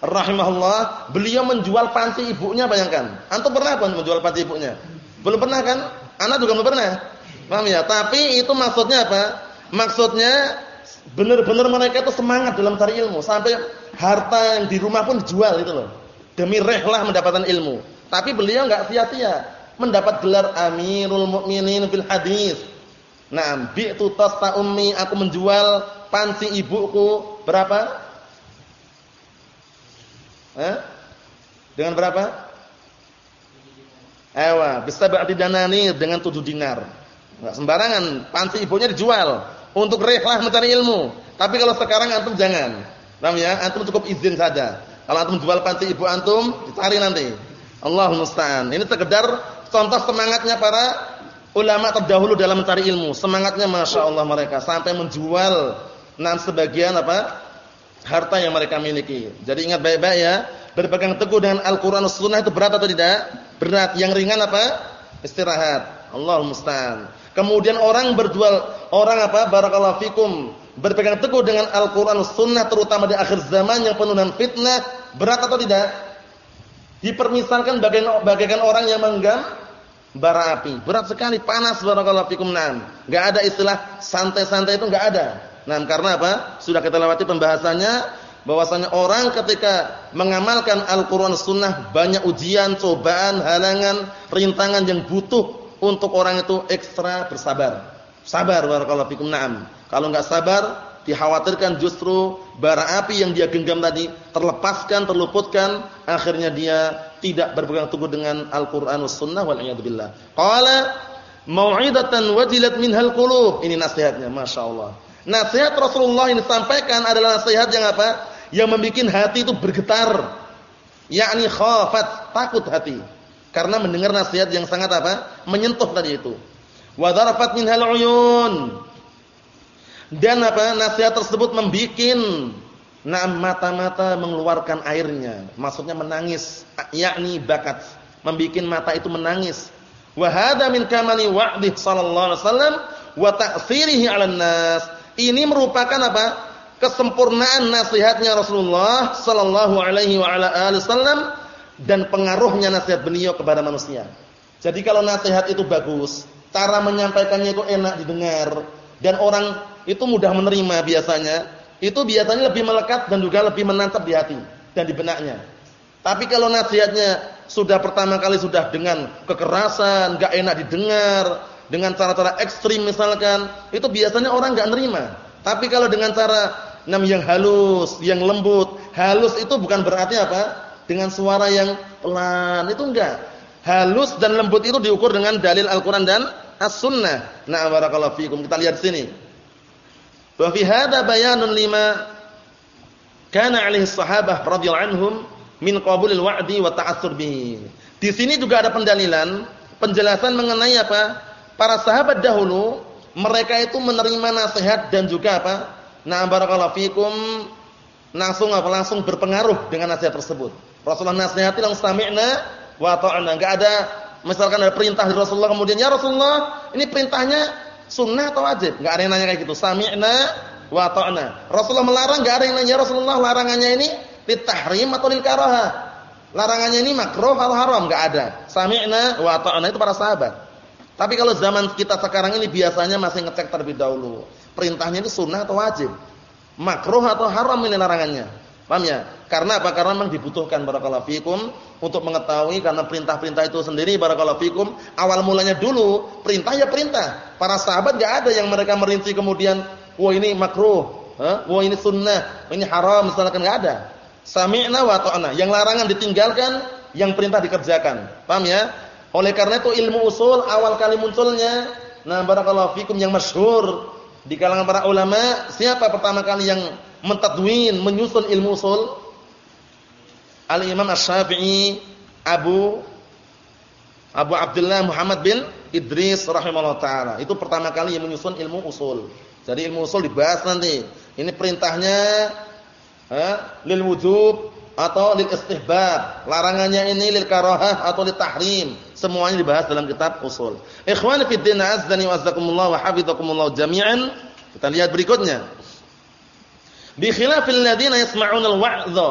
rahimahullah, beliau menjual panci ibunya bayangkan. Antum pernah apa menjual panci ibunya? Belum pernah kan? Anak juga belum pernah. Paham ya? Tapi itu maksudnya apa? Maksudnya benar-benar mereka itu semangat dalam cari ilmu sampai harta yang di rumah pun dijual itu loh. Demi rehlah mendapatkan ilmu. Tapi beliau enggak sia-sia mendapat gelar Amirul Mukminin fil hadis. Nah, bi'tu tasta ummi, aku menjual panci ibuku berapa? Eh? Dengan berapa? Ewa, bisa berarti danani dengan tujuh dinar. Enggak sembarangan, panci ibunya dijual untuk rehlah mencari ilmu. Tapi kalau sekarang antum jangan. Paham ya? Antum cukup izin saja. Kalau antum jual panci ibu antum, dicari nanti. Allahu musta'an. Ini sekedar contoh semangatnya para ulama terdahulu dalam mencari ilmu. Semangatnya Masya Allah mereka sampai menjual nan sebagian apa? harta yang mereka miliki. Jadi ingat baik-baik ya, berpegang teguh dengan Al-Qur'an Sunnah itu berat atau tidak? Berat. Yang ringan apa? Istirahat. Allah musta'an. Kemudian orang berjual orang apa? Barakallahu fikum. Berpegang teguh dengan Al-Qur'an Sunnah terutama di akhir zaman yang penuh dengan fitnah, berat atau tidak? Dipermisalkan bagaikan, bagaikan orang yang menggam bara api. Berat sekali, panas barakallahu fikum. Naam. Enggak ada istilah santai-santai itu enggak ada. Nah, karena apa? Sudah kita lewati pembahasannya bahwasanya orang ketika mengamalkan Al-Qur'an Sunnah banyak ujian, cobaan, halangan, rintangan yang butuh untuk orang itu ekstra bersabar. Sabar barakallahu fikum. Naam. Kalau enggak sabar, dikhawatirkan justru bara api yang dia genggam tadi terlepaskan, terluputkan, akhirnya dia tidak berpegang teguh dengan Al-Qur'an Sunnah wal iyad billah. Qala mau'idatan wajilat minhal qulub. Ini nasihatnya, Masya Allah. Nasihat Rasulullah yang disampaikan adalah nasihat yang apa? Yang membuat hati itu bergetar. Yakni khafat, takut hati. Karena mendengar nasihat yang sangat apa? Menyentuh tadi itu. Wa dharafat minhal uyun. Dan apa? Nasihat tersebut membuat nah mata-mata mengeluarkan airnya. Maksudnya menangis, yakni bakat. Membuat mata itu menangis. Wa min kamali wa'dih sallallahu alaihi wasallam wa ta'thirihi 'alan nas ini merupakan apa? Kesempurnaan nasihatnya Rasulullah sallallahu alaihi wa ala wasallam dan pengaruhnya nasihat beliau kepada manusia. Jadi kalau nasihat itu bagus, cara menyampaikannya itu enak didengar dan orang itu mudah menerima biasanya, itu biasanya lebih melekat dan juga lebih menancap di hati dan di benaknya. Tapi kalau nasihatnya sudah pertama kali sudah dengan kekerasan, enggak enak didengar, dengan cara-cara ekstrim misalkan, itu biasanya orang enggak nerima. Tapi kalau dengan cara yang halus, yang lembut, halus itu bukan berarti apa? Dengan suara yang pelan, itu enggak. Halus dan lembut itu diukur dengan dalil Al-Qur'an dan As-Sunnah. Nah, barakallahu fikum. Kita lihat sini. Wa fi hadza bayanun lima kana alaihi sahabah radhiyallahu anhum min qabulil wa'di wa ta'assur bihi. Di sini juga ada pendalilan, penjelasan mengenai apa? para sahabat dahulu mereka itu menerima nasihat dan juga apa? Nah barakallahu fikum langsung apa? Langsung berpengaruh dengan nasihat tersebut. Rasulullah nasihati langsung sami'na wa ta'na. Enggak ada misalkan ada perintah dari Rasulullah kemudian ya Rasulullah, ini perintahnya sunnah atau wajib? Enggak ada yang nanya kayak gitu. Sami'na wa ta'na. Rasulullah melarang enggak ada yang nanya ya Rasulullah larangannya ini litahrim atau lil karahah. Larangannya ini makruh atau haram? Enggak ada. Sami'na wa ta'na itu para sahabat. Tapi kalau zaman kita sekarang ini biasanya masih ngecek terlebih dahulu. Perintahnya itu sunnah atau wajib? Makruh atau haram ini larangannya? Paham ya? Karena apa? Karena memang dibutuhkan barakallahu fikum untuk mengetahui karena perintah-perintah itu sendiri barakallahu fikum awal mulanya dulu perintah ya perintah. Para sahabat enggak ada yang mereka merinci kemudian wah ini makruh, wah ini sunnah, ini haram misalkan enggak ada. Sami'na wa ta'na. Yang larangan ditinggalkan, yang perintah dikerjakan. Paham ya? Oleh karena itu ilmu usul awal kali munculnya nah barakallahu fikum yang masyhur di kalangan para ulama, siapa pertama kali yang mentadwin, menyusun ilmu usul? Al-Imam Asy-Syafi'i Abu Abu Abdullah Muhammad bin Idris rahimahullah taala. Itu pertama kali yang menyusun ilmu usul. Jadi ilmu usul dibahas nanti. Ini perintahnya eh, lil wujub atau lil istihbab. Larangannya ini lil karahah atau lil tahrim. Semuanya dibahas dalam kitab usul. Ikhwani fi din azdani wa azzakumullah wa hafizakumullah jami'an. Kita lihat berikutnya. Bi khilafil ladzina yasma'una al-wa'dha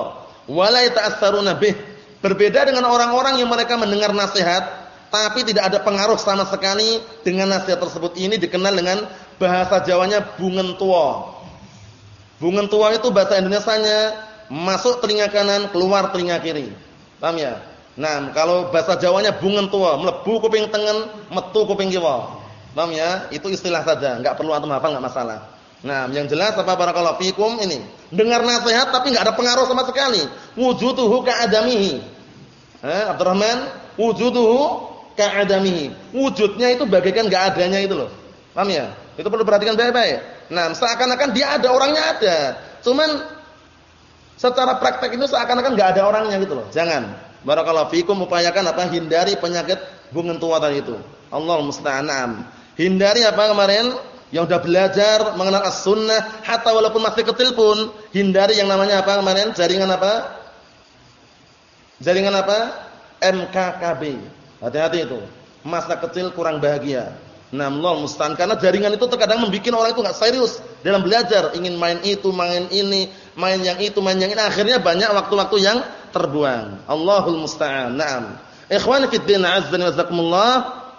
wa la yata'assaruna bih. Berbeda dengan orang-orang yang mereka mendengar nasihat tapi tidak ada pengaruh sama sekali dengan nasihat tersebut. Ini dikenal dengan bahasa Jawanya bungen tua. Bungen tua itu bahasa Indonesianya masuk telinga kanan, keluar telinga kiri. Paham ya? Nah, kalau bahasa Jawanya bungen tua, melebu kuping tengen, metu kuping kiwa. Paham ya? Itu istilah saja, enggak perlu antum hafal enggak masalah. Nah, yang jelas apa barakallahu fikum ini. Dengar nasihat tapi enggak ada pengaruh sama sekali. Wujuduhu ka'adamihi. Eh, Abdurrahman, wujuduhu ka'adamihi. Wujudnya itu bagaikan enggak adanya itu loh. Paham ya? Itu perlu perhatikan baik-baik. Nah, seakan-akan dia ada, orangnya ada. Cuman secara praktek itu seakan-akan enggak ada orangnya gitu loh. Jangan. Barakallahu fikum upayakan apa? Hindari penyakit bungan tua itu. Allah musta'an. Hindari apa kemarin? Yang sudah belajar mengenal as-sunnah hatta walaupun masih kecil pun hindari yang namanya apa kemarin? Jaringan apa? Jaringan apa? MKKB hati-hati itu. Masa kecil kurang bahagia. Allah musta'an karena jaringan itu terkadang membuat orang itu enggak serius dalam belajar. Ingin main itu main ini main yang itu main yang ini. Akhirnya banyak waktu-waktu yang terbuang. Allahul musta'an. Na'am. Ikhwani fid din azza wa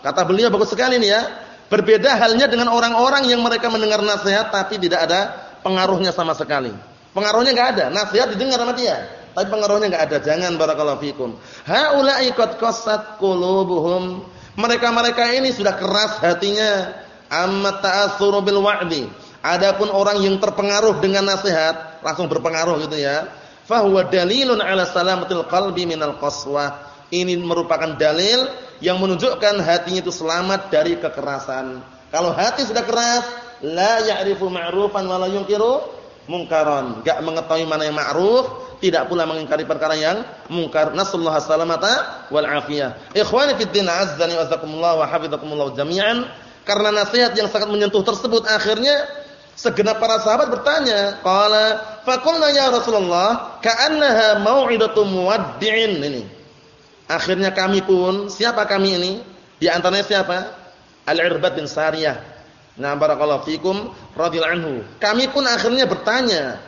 kata beliau bagus sekali nih ya Berbeda halnya dengan orang-orang yang mereka mendengar nasihat tapi tidak ada pengaruhnya sama sekali. Pengaruhnya enggak ada. Nasihat didengar sama dia, tapi pengaruhnya enggak ada. Jangan barakallahu fikum. Haula'i qad qassat qulubuhum. Mereka-mereka ini sudah keras hatinya. Amma ta'assuru bil wa'di. Adapun orang yang terpengaruh dengan nasihat, langsung berpengaruh gitu ya. Fahuwa dalilun ala salamatil qalbi minal qaswah. Ini merupakan dalil yang menunjukkan hatinya itu selamat dari kekerasan. Kalau hati sudah keras, la ya'rifu ma'rufan wa la yunkiru mungkaran. Enggak mengetahui mana yang ma'ruf, tidak pula mengingkari perkara yang mungkar. Nasallahu salamata wal afiyah. Ikhwani fid din azzani wa zakumullah wa hafizakumullah jami'an. Karena nasihat yang sangat menyentuh tersebut akhirnya segenap para sahabat bertanya, qala faqulna ya Rasulullah ka'annaha mau'idatu muwaddi'in ini. Akhirnya kami pun, siapa kami ini? Di antaranya siapa? Al-Irbad bin Sariyah. Nah, barakallahu fikum radhiyallahu anhu. Kami pun akhirnya bertanya,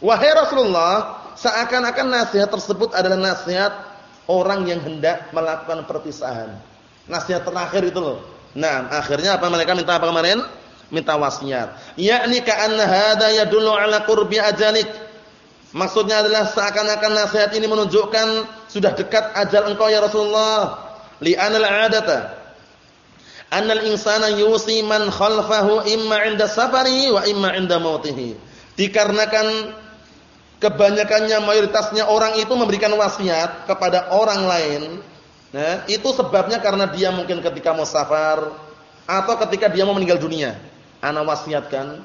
"Wahai Rasulullah, seakan-akan nasihat tersebut adalah nasihat orang yang hendak melakukan perpisahan." Nasihat terakhir itu loh. Nah, akhirnya apa mereka minta apa kemarin? Minta wasiat. Yakni ka'anna hadza yadullu ala qurbi ajalik Maksudnya adalah seakan-akan nasihat ini menunjukkan sudah dekat ajal engkau ya Rasulullah. Li'anal 'adata annal insana yusi man khalfahu imma 'inda safari wa imma 'inda mautihi. Dikarenakan kebanyakannya mayoritasnya orang itu memberikan wasiat kepada orang lain, nah, itu sebabnya karena dia mungkin ketika mau safar atau ketika dia mau meninggal dunia. Ana wasiatkan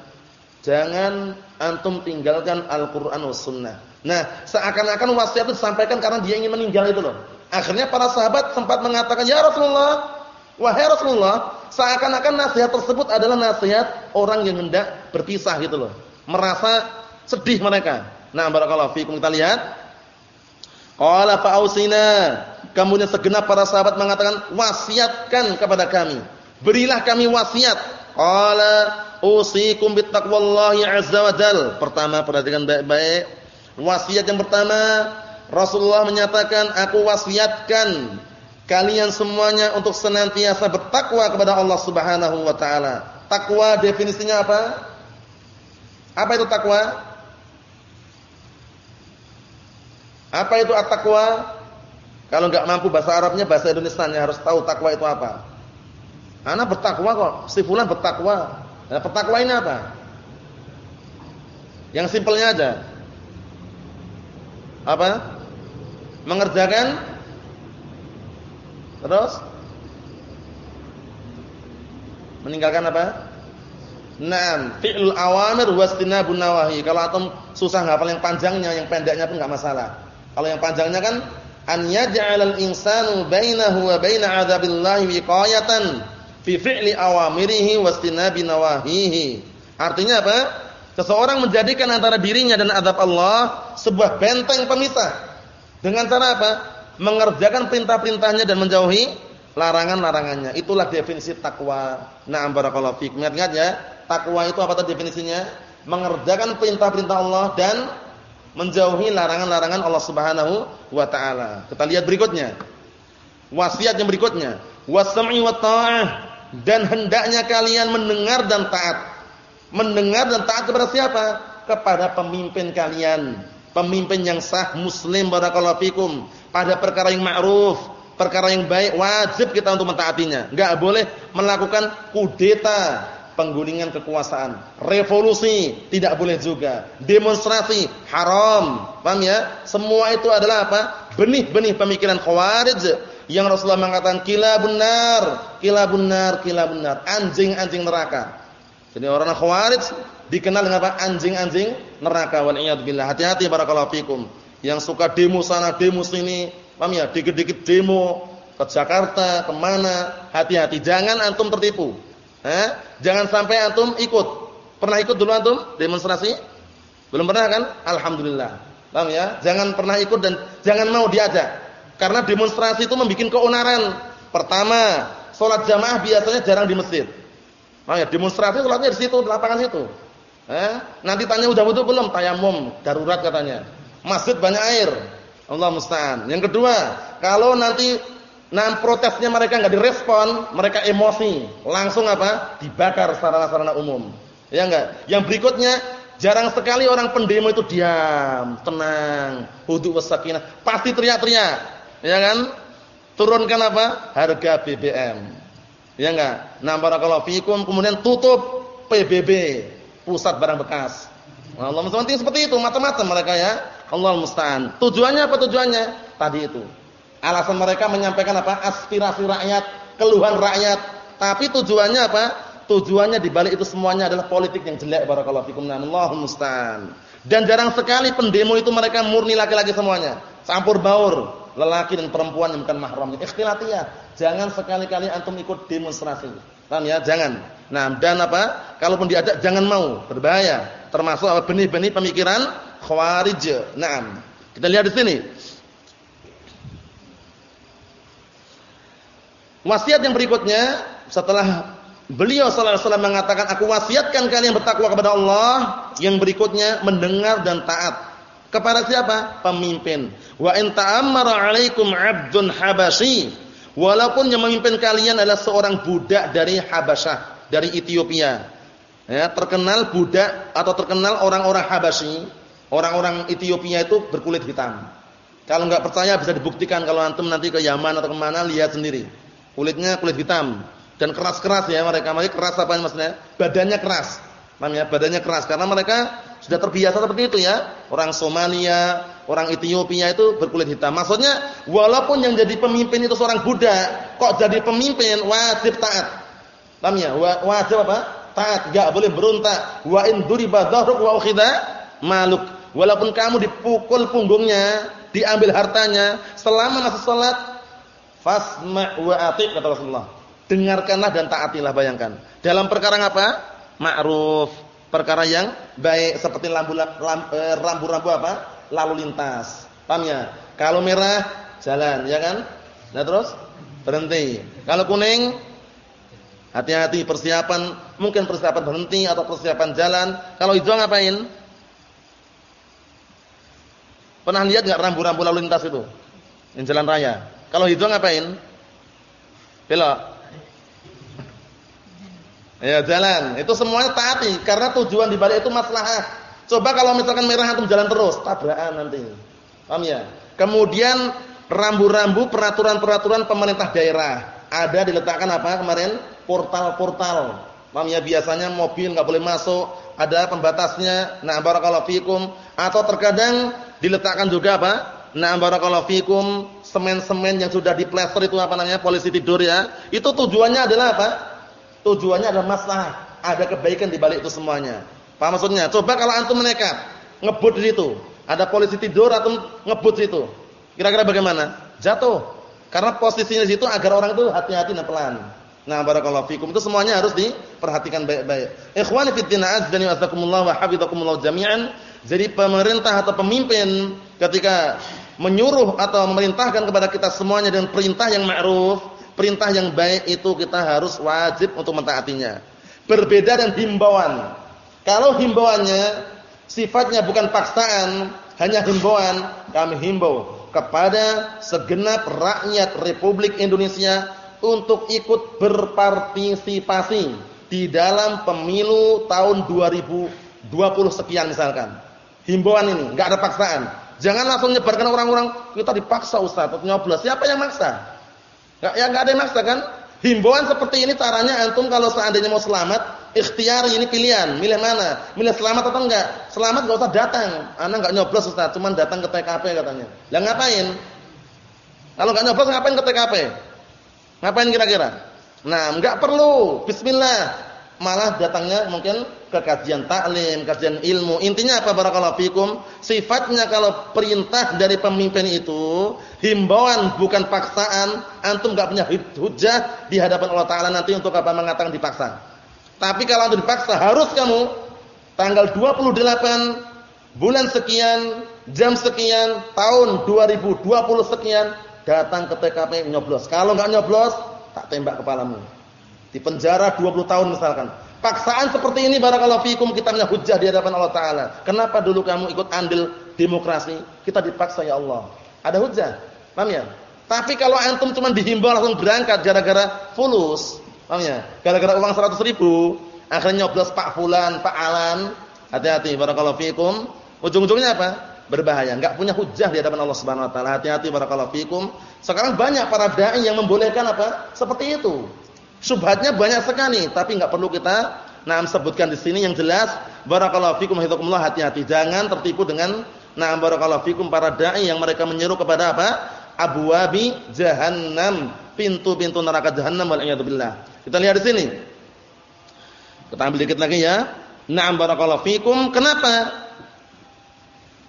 Jangan antum tinggalkan Al-Qur'an was sunnah. Nah, seakan-akan wasiat itu disampaikan karena dia ingin meninggal itu loh. Akhirnya para sahabat sempat mengatakan, "Ya Rasulullah, wahai Rasulullah, seakan-akan nasihat tersebut adalah nasihat orang yang hendak berpisah gitu loh. Merasa sedih mereka. Nah, barakallahu fikum kita lihat. Qala fa'ausina. Kemudian segenap para sahabat mengatakan, "Wasiatkan kepada kami. Berilah kami wasiat." Qala usikum bittaqwallahi azza wa jal. Pertama perhatikan baik-baik. Wasiat yang pertama, Rasulullah menyatakan, "Aku wasiatkan kalian semuanya untuk senantiasa bertakwa kepada Allah Subhanahu wa taala." Takwa definisinya apa? Apa itu takwa? Apa itu at-taqwa? Kalau enggak mampu bahasa Arabnya, bahasa Indonesia harus tahu takwa itu apa. Anak bertakwa kok, si fulan bertakwa. Nah, bertakwa ini apa? Yang simpelnya aja. Apa? Mengerjakan terus meninggalkan apa? Naam, fi'lul awamir wastinabun nawahi. Kalau atom susah hafal yang panjangnya, yang pendeknya pun enggak masalah. Kalau yang panjangnya kan an yaj'alal insanu bainahu wa baina 'adzabillahi wiqayatan fi fi'li awamirihi wastinabi nawahihi. Artinya apa? Seseorang menjadikan antara dirinya dan azab Allah sebuah benteng pemisah. Dengan cara apa? Mengerjakan perintah-perintahnya dan menjauhi larangan-larangannya. Itulah definisi takwa. Na'am barakallahu fiikum. Ingat ya, takwa itu apa tadi definisinya? Mengerjakan perintah-perintah Allah dan menjauhi larangan-larangan Allah Subhanahu wa taala. Kita lihat berikutnya. Wasiat yang berikutnya, wasam'i wa ta'ah dan hendaknya kalian mendengar dan taat. Mendengar dan taat kepada siapa? Kepada pemimpin kalian. Pemimpin yang sah muslim barakallahu fikum pada perkara yang ma'ruf, perkara yang baik wajib kita untuk mentaatinya. Enggak boleh melakukan kudeta, penggulingan kekuasaan, revolusi tidak boleh juga, demonstrasi haram. Paham ya? Semua itu adalah apa? Benih-benih pemikiran Khawarij yang Rasulullah mengatakan kila benar, kila benar, kila benar, anjing-anjing neraka. Jadi orang Khawarij dikenal dengan apa? Anjing-anjing neraka. Wal billah. Hati-hati barakallahu fikum. Yang suka demo sana, demo sini, paham ya? Dikit-dikit demo ke Jakarta, ke mana? Hati-hati, jangan antum tertipu. Eh? Jangan sampai antum ikut. Pernah ikut dulu antum demonstrasi? Belum pernah kan? Alhamdulillah. Paham ya? Jangan pernah ikut dan jangan mau diajak. Karena demonstrasi itu membuat keonaran. Pertama, sholat jamaah biasanya jarang di masjid. Paham ya? Demonstrasi sholatnya di situ, di lapangan situ. Eh? Nanti tanya udah wudu belum? Tayamum, darurat katanya. Masjid banyak air. Allah musta'an. Yang kedua, kalau nanti Nah protesnya mereka nggak direspon, mereka emosi, langsung apa? Dibakar sarana-sarana umum. Ya enggak? Yang berikutnya jarang sekali orang pendemo itu diam, tenang, hudu wasakinah, pasti teriak-teriak. Ya kan? Turunkan apa? Harga BBM. Ya enggak? Nah barakallahu fikum kemudian tutup PBB, pusat barang bekas. Allah musta'an seperti itu, macam-macam mereka ya. Allah musta'an. Tujuannya apa tujuannya? Tadi itu Alasan mereka menyampaikan apa? Aspirasi rakyat, keluhan rakyat. Tapi tujuannya apa? Tujuannya dibalik itu semuanya adalah politik yang jelek barakallahu fikum. Allahu musta'an. Dan jarang sekali pendemo itu mereka murni laki-laki semuanya. Campur baur, lelaki dan perempuan yang bukan mahram. Ikhtilatiyah. Jangan sekali-kali antum ikut demonstrasi. Paham ya? Jangan. Nah, dan apa? Kalaupun diajak jangan mau, berbahaya. Termasuk apa benih-benih pemikiran khawarij. Naam. Kita lihat di sini. Wasiat yang berikutnya setelah beliau sallallahu alaihi wasallam mengatakan aku wasiatkan kalian bertakwa kepada Allah, yang berikutnya mendengar dan taat. Kepada siapa? Pemimpin. Wa in ta'ammara 'alaikum 'abdun habasyi, walaupun yang memimpin kalian adalah seorang budak dari Habasyah, dari Ethiopia. Ya, terkenal budak atau terkenal orang-orang Habasyi, orang-orang Ethiopia itu berkulit hitam. Kalau enggak percaya bisa dibuktikan kalau antum nanti ke Yaman atau ke mana lihat sendiri kulitnya kulit hitam dan keras-keras ya mereka. Mereka keras apa maksudnya? Badannya keras. Paham ya? Badannya keras karena mereka sudah terbiasa seperti itu ya. Orang Somalia, orang Ethiopia itu berkulit hitam. Maksudnya walaupun yang jadi pemimpin itu seorang budak, kok jadi pemimpin wajib taat. Paham ya? Wajib apa? Taat, enggak boleh berontak. Wa in duriba dhahruk wa ukhidha maluk. Walaupun kamu dipukul punggungnya, diambil hartanya, selama masih salat Fasma' wa ati' kata Rasulullah. Dengarkanlah dan taatilah bayangkan. Dalam perkara apa? Ma'ruf. perkara yang baik seperti eh, rambu-rambu apa? Lalu lintas. Paham ya? Kalau merah jalan, ya kan? Nah terus berhenti. Kalau kuning hati-hati persiapan, mungkin persiapan berhenti atau persiapan jalan. Kalau hijau ngapain? Pernah lihat enggak rambu-rambu lalu lintas itu? Di jalan raya. Kalau hijau ngapain? Belok. Ya jalan, itu semuanya taati karena tujuan dibalik itu maslahah. Coba kalau misalkan merah antum jalan terus, tabrakan nanti. Paham ya? Kemudian rambu-rambu peraturan-peraturan pemerintah daerah. Ada diletakkan apa kemarin? Portal-portal. Paham ya? Biasanya mobil nggak boleh masuk, ada pembatasnya. Nah, barakallahu fikum. Atau terkadang diletakkan juga apa? Nah, barakallahu fikum, semen-semen yang sudah diplester itu apa namanya? Polisi tidur ya. Itu tujuannya adalah apa? Tujuannya adalah masalah, ada kebaikan di balik itu semuanya. Paham maksudnya? Coba kalau antum menekat, ngebut di situ, ada polisi tidur atau ngebut di situ. Kira-kira bagaimana? Jatuh. Karena posisinya di situ agar orang itu hati-hati dan pelan. Nah, barakallahu fikum. Itu semuanya harus diperhatikan baik-baik. Ikhwani fi din azza wa jazakumullah wa hafizakumullah jami'an. Jadi pemerintah atau pemimpin ketika menyuruh atau memerintahkan kepada kita semuanya dengan perintah yang ma'ruf, perintah yang baik itu kita harus wajib untuk mentaatinya. Berbeda dengan himbauan. Kalau himbauannya sifatnya bukan paksaan, hanya himbauan, kami himbau kepada segenap rakyat Republik Indonesia untuk ikut berpartisipasi di dalam pemilu tahun 2020 sekian misalkan. Himbauan ini, enggak ada paksaan. Jangan langsung nyebarkan orang-orang kita dipaksa Ustaz nyoblos. Siapa yang maksa? Enggak ya enggak ada yang maksa kan? Himbauan seperti ini caranya antum kalau seandainya mau selamat, ikhtiar ini pilihan, milih mana? Milih selamat atau enggak? Selamat enggak usah datang. Anak enggak nyoblos Ustaz, cuma datang ke TKP katanya. Lah ngapain? Kalau enggak nyoblos ngapain ke TKP? Ngapain kira-kira? Nah, enggak perlu. Bismillah malah datangnya mungkin ke kajian taklim, kajian ilmu. Intinya apa barakallahu fikum? Sifatnya kalau perintah dari pemimpin itu himbauan bukan paksaan, antum enggak punya hujah di hadapan Allah taala nanti untuk apa mengatakan dipaksa. Tapi kalau antum dipaksa harus kamu tanggal 28 bulan sekian, jam sekian, tahun 2020 sekian datang ke TKP nyoblos. Kalau enggak nyoblos, tak tembak kepalamu. Di penjara 20 tahun misalkan. Paksaan seperti ini barakallahu fikum kita punya hujah di hadapan Allah taala. Kenapa dulu kamu ikut andil demokrasi? Kita dipaksa ya Allah. Ada hujah. Paham ya? Tapi kalau antum cuma dihimbau langsung berangkat gara-gara fulus, paham ya? Gara-gara uang 100 ribu, akhirnya nyoblos Pak Fulan, Pak Alan, hati-hati barakallahu fikum. Ujung-ujungnya apa? Berbahaya, enggak punya hujah di hadapan Allah Subhanahu wa taala. Hati-hati barakallahu fikum. Sekarang banyak para dai yang membolehkan apa? Seperti itu. Subhatnya banyak sekali, tapi enggak perlu kita nah sebutkan di sini yang jelas barakallahu fikum hafizakumullah hati-hati jangan tertipu dengan nah barakallahu fikum para dai yang mereka menyeru kepada apa? abwabi jahannam, pintu-pintu neraka jahannam wal. Kita lihat di sini. Kita ambil dikit lagi ya. Na'am barakallahu fikum. Kenapa?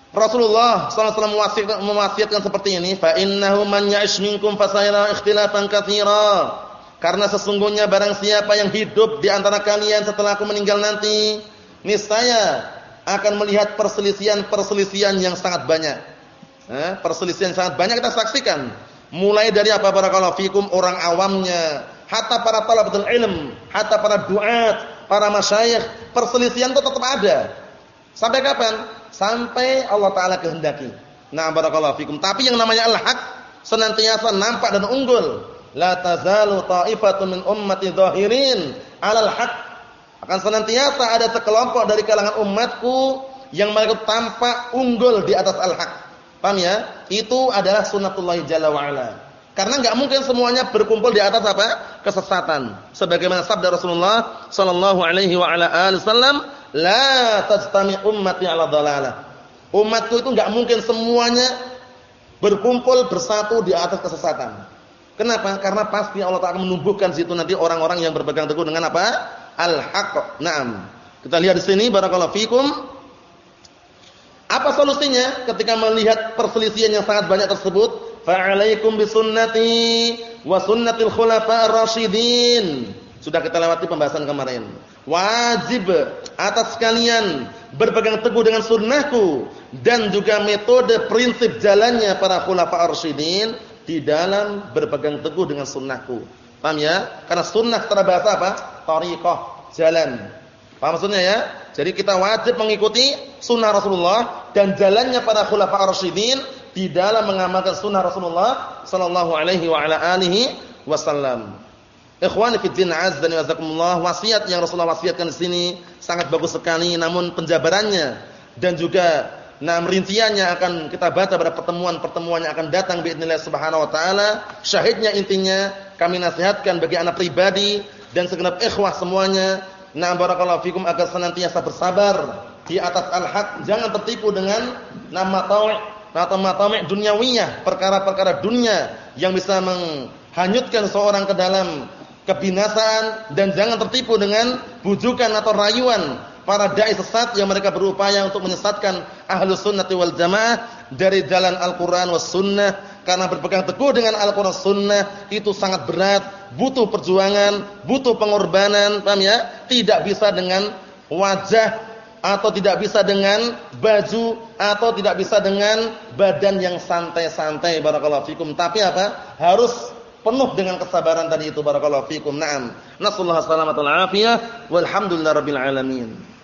Rasulullah sallallahu alaihi wasallam mewasiatkan seperti ini, fa innahu man ya'ish minkum fasayara ikhtilafan katsira. Karena sesungguhnya barang siapa yang hidup di antara kalian setelah aku meninggal nanti, niscaya akan melihat perselisihan-perselisihan yang sangat banyak. Eh, perselisihan sangat banyak kita saksikan. Mulai dari apa barakallahu fikum orang awamnya, hatta para talabatul ilm, hatta para duat, para masyayikh, perselisihan itu tetap ada. Sampai kapan? Sampai Allah taala kehendaki. Nah, barakallahu fikum. Tapi yang namanya al-haq senantiasa nampak dan unggul la tazalu ta'ifatun min ummati zahirin 'alal haq akan senantiasa ada sekelompok dari kalangan umatku yang mereka tampak unggul di atas al-haq. Paham ya? Itu adalah sunnatullah jalla wa ala. Karena enggak mungkin semuanya berkumpul di atas apa? kesesatan. Sebagaimana sabda Rasulullah sallallahu alaihi wa ala alihi wasallam, "La tajtami ummati 'ala dhalalah." Umatku itu enggak mungkin semuanya berkumpul bersatu di atas kesesatan. Kenapa? Karena pasti Allah Taala menumbuhkan situ nanti orang-orang yang berpegang teguh dengan apa? Al-haq. Naam. Kita lihat di sini barakallahu fikum. Apa solusinya ketika melihat perselisihan yang sangat banyak tersebut? Fa'alaikum bisunnati wa sunnatil khulafa'ir rasyidin. Sudah kita lewati pembahasan kemarin. wajib atas kalian berpegang teguh dengan sunnahku dan juga metode prinsip jalannya para khulafa ar-rasyidin di dalam berpegang teguh dengan sunnahku. Paham ya? Karena sunnah secara bahasa apa? Tariqah, jalan. Paham maksudnya ya? Jadi kita wajib mengikuti sunnah Rasulullah dan jalannya para khulafa ar-rasyidin di dalam mengamalkan sunnah Rasulullah sallallahu alaihi wa ala alihi wasallam. Ikhwani fi din azza wa wasiat yang Rasulullah wasiatkan di sini sangat bagus sekali namun penjabarannya dan juga Nah, rinciannya akan kita baca pada pertemuan-pertemuan yang akan datang biidznillah subhanahu wa taala. Syahidnya intinya kami nasihatkan bagi anak pribadi dan segenap ikhwah semuanya, nah barakallahu fikum agar senantiasa bersabar di atas al-haq, jangan tertipu dengan nama atau nama tauhid duniawiyah, perkara-perkara dunia yang bisa menghanyutkan seorang ke dalam kebinasaan. Dan jangan tertipu dengan bujukan atau rayuan para dai sesat yang mereka berupaya untuk menyesatkan ahlu sunnati wal jamaah dari jalan Al-Quran was sunnah karena berpegang teguh dengan Al-Quran sunnah itu sangat berat butuh perjuangan butuh pengorbanan paham ya tidak bisa dengan wajah atau tidak bisa dengan baju atau tidak bisa dengan badan yang santai-santai barakallahu fikum tapi apa harus penuh dengan kesabaran tadi itu barakallahu fikum. Naam. Nasallahu alaihi wasallam walhamdulillah rabbil alamin.